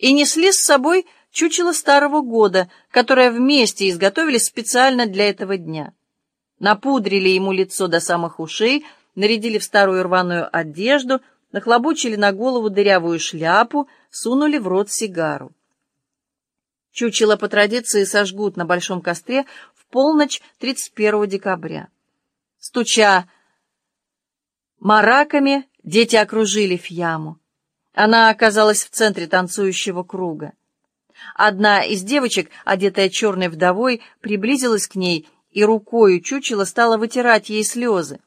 и несли с собой чучело Старого года, которое вместе изготовили специально для этого дня. Напудрили ему лицо до самых ушей, нарядили в старую рваную одежду, нахлобучили на голову дырявую шляпу, сунули в рот сигару. Чучело по традиции сожгут на большом костре в полночь 31 декабря. Стуча мараками, дети окружили Фьяму. Она оказалась в центре танцующего круга. Одна из девочек, одетая черной вдовой, приблизилась к ней и рукою чучела стала вытирать ей слезы.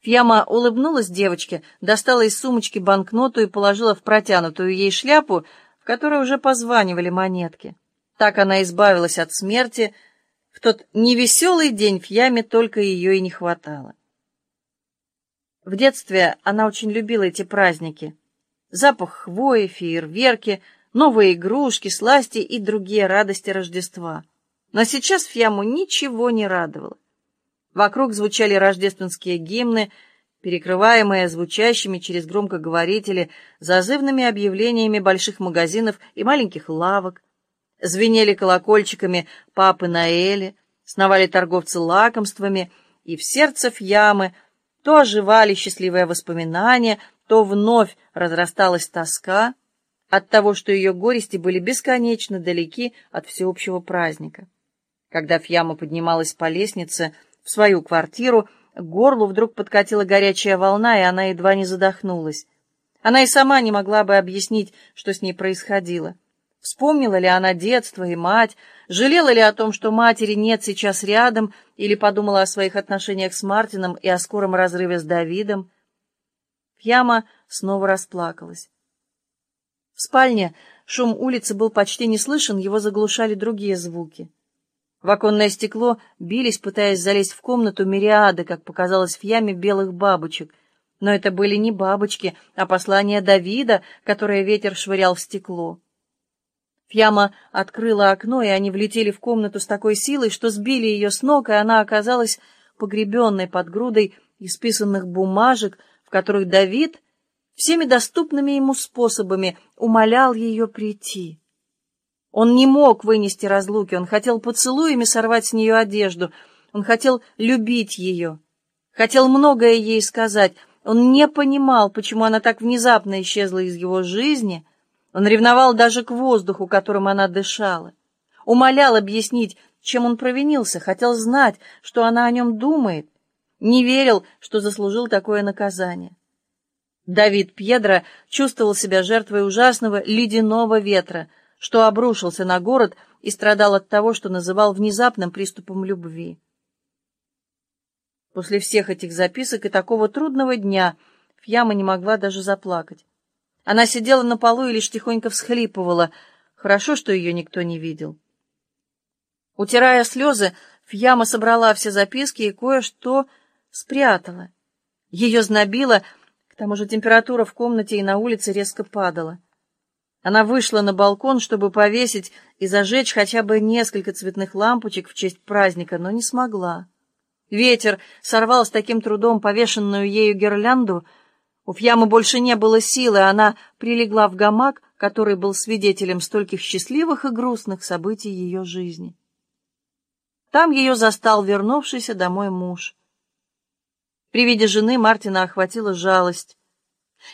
Фьяма улыбнулась девочке, достала из сумочки банкноту и положила в протянутую ей шляпу, в которой уже позванивали монетки. Так она избавилась от смерти. В тот невеселый день Фьяме только ее и не хватало. В детстве она очень любила эти праздники. Запах хвои, фейерверки, новые игрушки, сласти и другие радости Рождества. Но сейчас Фьяму ничего не радовало. Вокруг звучали рождественские гимны, перекрываемые звучащими через громкоговорители зазывными объявлениями больших магазинов и маленьких лавок. Звенели колокольчиками папы Наэли, сновали торговцы лакомствами, и в сердце Фьямы то оживали счастливые воспоминания, то вновь разрасталась тоска от того, что ее горести были бесконечно далеки от всеобщего праздника. Когда Фьяма поднималась по лестнице в свою квартиру, к горлу вдруг подкатила горячая волна, и она едва не задохнулась. Она и сама не могла бы объяснить, что с ней происходило. Вспомнила ли она детство и мать, жалела ли о том, что матери нет сейчас рядом, или подумала о своих отношениях с Мартином и о скором разрыве с Давидом. Фьяма снова расплакалась. В спальне шум улицы был почти не слышен, его заглушали другие звуки. В оконное стекло бились, пытаясь залезть в комнату, мириады, как показалось в яме, белых бабочек. Но это были не бабочки, а послания Давида, которое ветер швырял в стекло. Фьяма открыла окно, и они влетели в комнату с такой силой, что сбили ее с ног, и она оказалась погребенной под грудой исписанных бумажек, в которых Давид всеми доступными ему способами умолял ее прийти. Он не мог вынести разлуки, он хотел поцелуями сорвать с нее одежду, он хотел любить ее, хотел многое ей сказать, он не понимал, почему она так внезапно исчезла из его жизни, он ревновал даже к воздуху, которым она дышала, умолял объяснить, чем он провинился, хотел знать, что она о нем думает, не верил, что заслужил такое наказание. Давид Пьедро чувствовал себя жертвой ужасного ледяного ветра — что обрушился на город и страдал от того, что называл внезапным приступом любви. После всех этих записок и такого трудного дня Фьяма не могла даже заплакать. Она сидела на полу и лишь тихонько всхлипывала. Хорошо, что ее никто не видел. Утирая слезы, Фьяма собрала все записки и кое-что спрятала. Ее знобило, к тому же температура в комнате и на улице резко падала. Она вышла на балкон, чтобы повесить и зажечь хотя бы несколько цветных лампочек в честь праздника, но не смогла. Ветер сорвал с таким трудом повешенную ею гирлянду. У Фьямы больше не было силы, она прилегла в гамак, который был свидетелем стольких счастливых и грустных событий ее жизни. Там ее застал вернувшийся домой муж. При виде жены Мартина охватила жалость.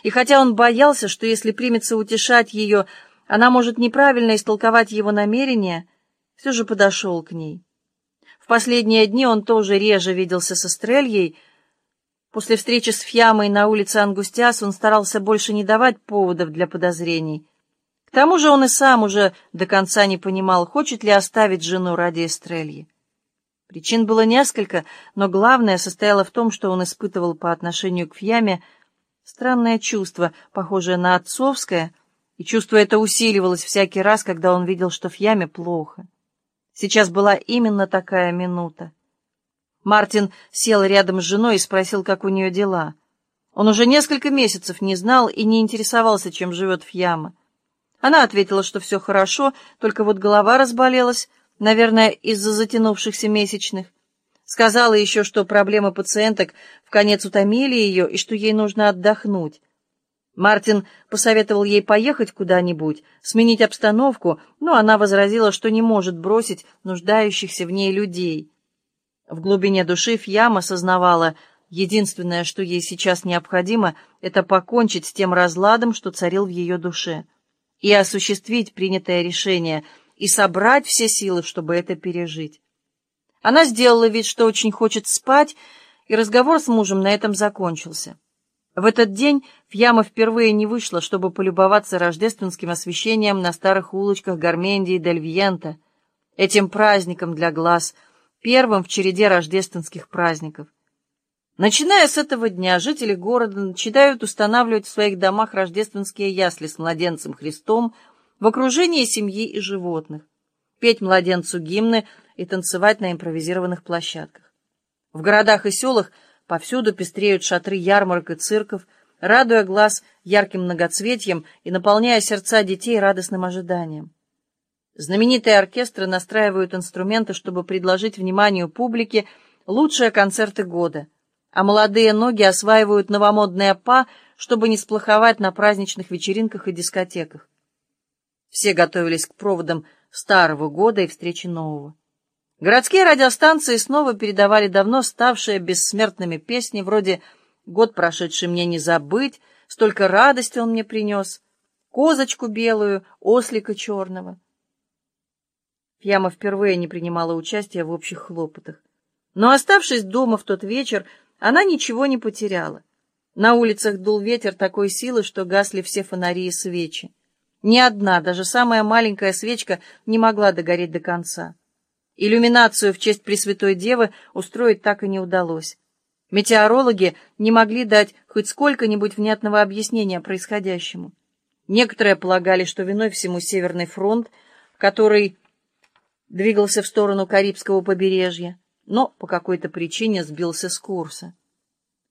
И хотя он боялся, что если примется утешать ее, она может неправильно истолковать его намерения, все же подошел к ней. В последние дни он тоже реже виделся со Стрельей. После встречи с Фьямой на улице Ангустиас он старался больше не давать поводов для подозрений. К тому же он и сам уже до конца не понимал, хочет ли оставить жену ради Эстрельи. Причин было несколько, но главное состояло в том, что он испытывал по отношению к Фьяме Странное чувство, похожее на отцовское, и чувство это усиливалось всякий раз, когда он видел, что в яме плохо. Сейчас была именно такая минута. Мартин сел рядом с женой и спросил, как у нее дела. Он уже несколько месяцев не знал и не интересовался, чем живет Фьяма. Она ответила, что все хорошо, только вот голова разболелась, наверное, из-за затянувшихся месячных. Сказала еще, что проблемы пациенток в конец утомили ее и что ей нужно отдохнуть. Мартин посоветовал ей поехать куда-нибудь, сменить обстановку, но она возразила, что не может бросить нуждающихся в ней людей. В глубине души Фьяма сознавала, единственное, что ей сейчас необходимо, это покончить с тем разладом, что царил в ее душе, и осуществить принятое решение, и собрать все силы, чтобы это пережить. Она сделала вид, что очень хочет спать, и разговор с мужем на этом закончился. В этот день Фьяма впервые не вышла, чтобы полюбоваться рождественским освещением на старых улочках Гармендии и Дель Вьента, этим праздником для глаз, первым в череде рождественских праздников. Начиная с этого дня, жители города начинают устанавливать в своих домах рождественские ясли с младенцем Христом в окружении семьи и животных, петь младенцу гимны и танцевать на импровизированных площадках. В городах и селах – Повсюду пестреют шатры ярмарок и цирков, радуя глаз ярким многоцветьем и наполняя сердца детей радостным ожиданием. Знаменитые оркестры настраивают инструменты, чтобы предложить вниманию публике лучшие концерты года, а молодые ноги осваивают новомодные па, чтобы не сплоховать на праздничных вечеринках и дискотеках. Все готовились к проводам старого года и встрече нового. Городские радиостанции снова передавали давно ставшие бессмертными песни вроде «Год, прошедший мне не забыть», «Столько радости он мне принес», «Козочку белую», «Ослика черного». Фьяма впервые не принимала участия в общих хлопотах. Но, оставшись дома в тот вечер, она ничего не потеряла. На улицах дул ветер такой силы, что гасли все фонари и свечи. Ни одна, даже самая маленькая свечка не могла догореть до конца. Иллюминацию в честь Пресвятой Девы устроить так и не удалось. Метеорологи не могли дать хоть сколько-нибудь внятного объяснения происходящему. Некоторые полагали, что виной всему Северный фронт, который двигался в сторону Карибского побережья, но по какой-то причине сбился с курса.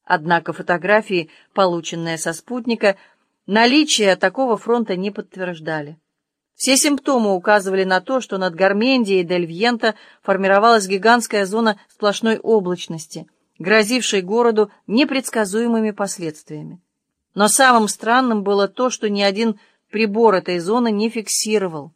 Однако фотографии, полученные со спутника, наличие такого фронта не подтверждали. Все симптомы указывали на то, что над Гармендией и Дельвьента формировалась гигантская зона сплошной облачности, грозившей городу непредсказуемыми последствиями. Но самым странным было то, что ни один прибор этой зоны не фиксировал.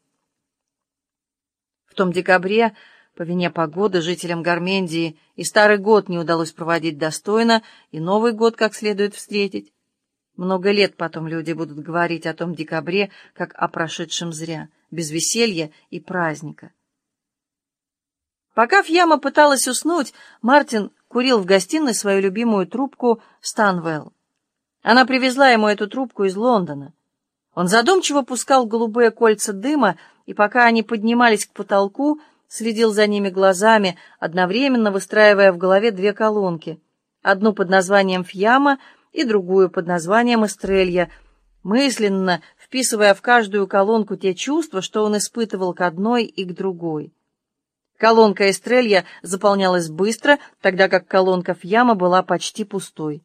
В том декабре, по вине погоды, жителям Гармендии и Старый год не удалось проводить достойно, и Новый год как следует встретить. Много лет потом люди будут говорить о том декабре, как о прошедшем зря, без веселья и праздника. Пока Фьяма пыталась уснуть, Мартин курил в гостиной свою любимую трубку Станвелл. Она привезла ему эту трубку из Лондона. Он задумчиво пускал голубые кольца дыма, и пока они поднимались к потолку, следил за ними глазами, одновременно выстраивая в голове две колонки. Одну под названием «Фьяма», и другую под названием «Эстрелья», мысленно вписывая в каждую колонку те чувства, что он испытывал к одной и к другой. Колонка «Эстрелья» заполнялась быстро, тогда как колонка «Фьяма» была почти пустой.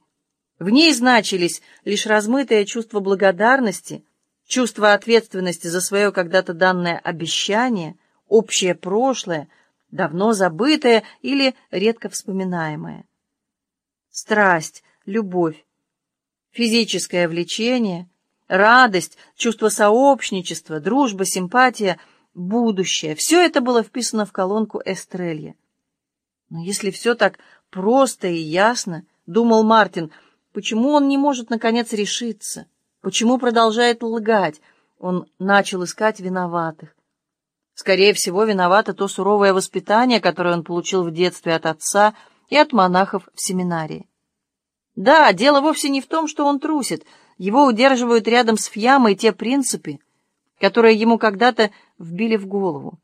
В ней значились лишь размытое чувство благодарности, чувство ответственности за свое когда-то данное обещание, общее прошлое, давно забытое или редко вспоминаемое. Страсть, любовь, физическое влечение, радость, чувство сообщничества, дружба, симпатия, будущее — все это было вписано в колонку Эстрелья. Но если все так просто и ясно, — думал Мартин, — почему он не может, наконец, решиться? Почему продолжает лгать? Он начал искать виноватых. Скорее всего, виновато то суровое воспитание, которое он получил в детстве от отца и от монахов в семинарии. Да, дело вовсе не в том, что он трусит. Его удерживают рядом с Фьямой те принципы, которые ему когда-то вбили в голову.